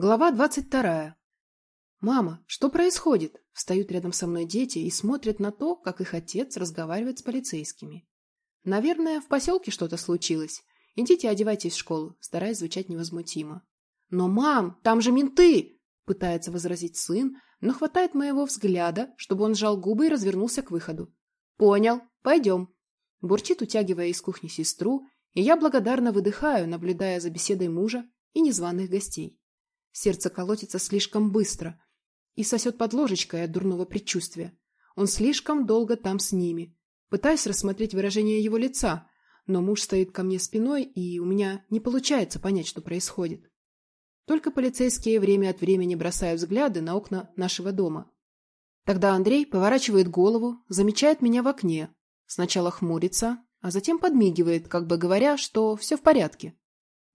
Глава двадцать вторая. «Мама, что происходит?» Встают рядом со мной дети и смотрят на то, как их отец разговаривает с полицейскими. «Наверное, в поселке что-то случилось. Идите одевайтесь в школу», стараясь звучать невозмутимо. «Но, мам, там же менты!» Пытается возразить сын, но хватает моего взгляда, чтобы он сжал губы и развернулся к выходу. «Понял, пойдем». Бурчит, утягивая из кухни сестру, и я благодарно выдыхаю, наблюдая за беседой мужа и незваных гостей. Сердце колотится слишком быстро и сосет под ложечкой от дурного предчувствия. Он слишком долго там с ними. Пытаюсь рассмотреть выражение его лица, но муж стоит ко мне спиной, и у меня не получается понять, что происходит. Только полицейские время от времени бросают взгляды на окна нашего дома. Тогда Андрей поворачивает голову, замечает меня в окне, сначала хмурится, а затем подмигивает, как бы говоря, что все в порядке.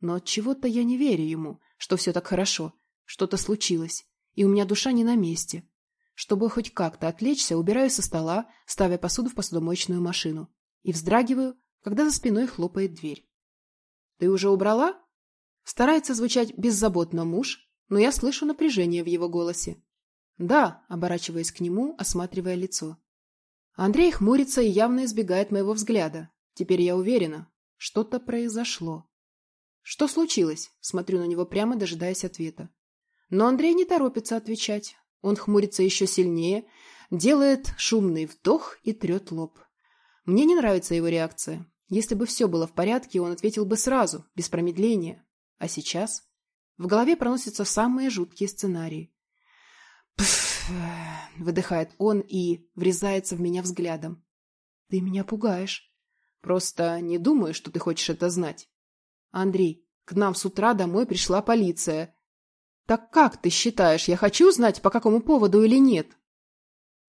Но от чего-то я не верю ему, что все так хорошо. Что-то случилось, и у меня душа не на месте. Чтобы хоть как-то отвлечься, убираю со стола, ставя посуду в посудомоечную машину. И вздрагиваю, когда за спиной хлопает дверь. «Ты уже убрала?» Старается звучать беззаботно муж, но я слышу напряжение в его голосе. «Да», оборачиваясь к нему, осматривая лицо. Андрей хмурится и явно избегает моего взгляда. Теперь я уверена, что-то произошло. «Что случилось?» Смотрю на него прямо, дожидаясь ответа. Но Андрей не торопится отвечать. Он хмурится еще сильнее, делает шумный вдох и трет лоб. Мне не нравится его реакция. Если бы все было в порядке, он ответил бы сразу, без промедления. А сейчас? В голове проносятся самые жуткие сценарии. «Пф!» — выдыхает он и врезается в меня взглядом. «Ты меня пугаешь. Просто не думаю, что ты хочешь это знать. Андрей, к нам с утра домой пришла полиция. Так как ты считаешь, я хочу знать, по какому поводу или нет?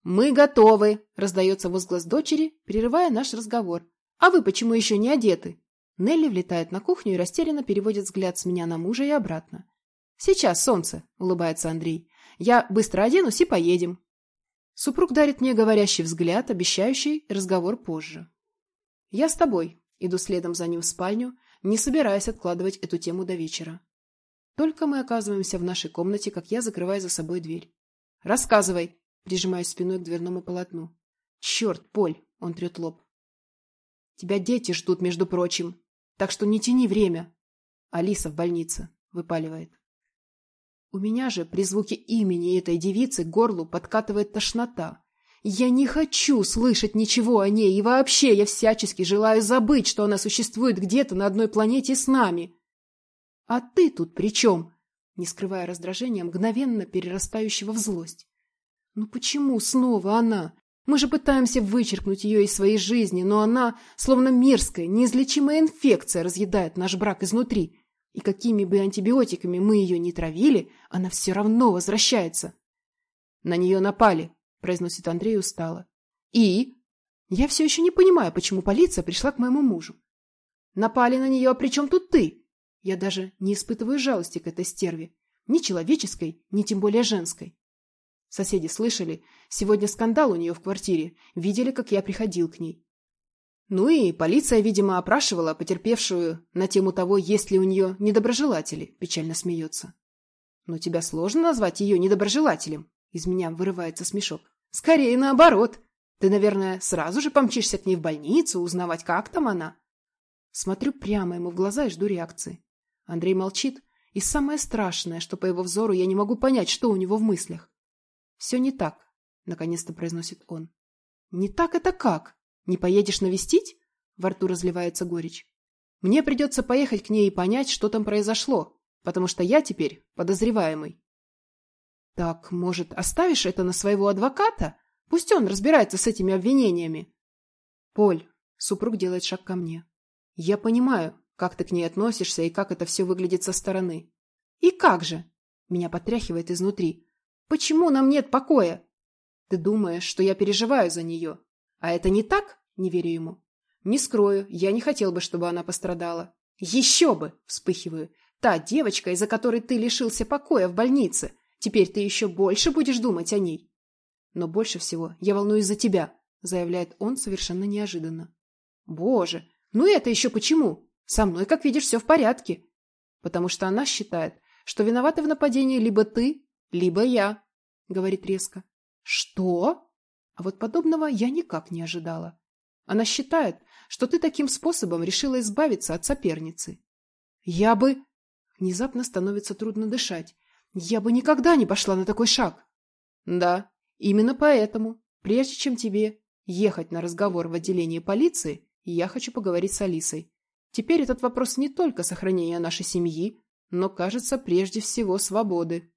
Мы готовы, раздается возглас дочери, прерывая наш разговор. А вы почему еще не одеты? Нелли влетает на кухню и растерянно переводит взгляд с меня на мужа и обратно. «Сейчас, солнце!» — улыбается Андрей. «Я быстро оденусь и поедем». Супруг дарит мне говорящий взгляд, обещающий разговор позже. «Я с тобой», — иду следом за ним в спальню, не собираясь откладывать эту тему до вечера. Только мы оказываемся в нашей комнате, как я закрываю за собой дверь. «Рассказывай!» — прижимаюсь спиной к дверному полотну. «Черт, Поль!» — он трет лоб. «Тебя дети ждут, между прочим, так что не тяни время!» Алиса в больнице, — выпаливает. У меня же при звуке имени этой девицы горлу подкатывает тошнота. Я не хочу слышать ничего о ней, и вообще я всячески желаю забыть, что она существует где-то на одной планете с нами. А ты тут при чем? Не скрывая раздражения, мгновенно перерастающего в злость. Ну почему снова она? Мы же пытаемся вычеркнуть ее из своей жизни, но она, словно мерзкая, неизлечимая инфекция, разъедает наш брак изнутри. И какими бы антибиотиками мы ее ни травили, она все равно возвращается. На нее напали, произносит Андрей устало. И? Я все еще не понимаю, почему полиция пришла к моему мужу. Напали на нее, а при чем тут ты? Я даже не испытываю жалости к этой стерве. Ни человеческой, ни тем более женской. Соседи слышали, сегодня скандал у нее в квартире, видели, как я приходил к ней. Ну и полиция, видимо, опрашивала потерпевшую на тему того, есть ли у нее недоброжелатели, печально смеется. Но тебя сложно назвать ее недоброжелателем? Из меня вырывается смешок. Скорее наоборот. Ты, наверное, сразу же помчишься к ней в больницу, узнавать, как там она. Смотрю прямо ему в глаза и жду реакции. Андрей молчит, и самое страшное, что по его взору я не могу понять, что у него в мыслях. «Все не так», — наконец-то произносит он. «Не так это как? Не поедешь навестить?» Во рту разливается горечь. «Мне придется поехать к ней и понять, что там произошло, потому что я теперь подозреваемый». Так, может, оставишь это на своего адвоката? Пусть он разбирается с этими обвинениями. Поль, супруг делает шаг ко мне. Я понимаю, как ты к ней относишься и как это все выглядит со стороны. И как же? Меня потряхивает изнутри. Почему нам нет покоя? Ты думаешь, что я переживаю за нее. А это не так? Не верю ему. Не скрою, я не хотел бы, чтобы она пострадала. Еще бы! Вспыхиваю. Та девочка, из-за которой ты лишился покоя в больнице – Теперь ты еще больше будешь думать о ней. Но больше всего я волнуюсь за тебя, заявляет он совершенно неожиданно. Боже, ну это еще почему? Со мной, как видишь, все в порядке. Потому что она считает, что виноваты в нападении либо ты, либо я, — говорит резко. Что? А вот подобного я никак не ожидала. Она считает, что ты таким способом решила избавиться от соперницы. Я бы... Внезапно становится трудно дышать. Я бы никогда не пошла на такой шаг. Да, именно поэтому, прежде чем тебе ехать на разговор в отделение полиции, я хочу поговорить с Алисой. Теперь этот вопрос не только сохранения нашей семьи, но, кажется, прежде всего свободы.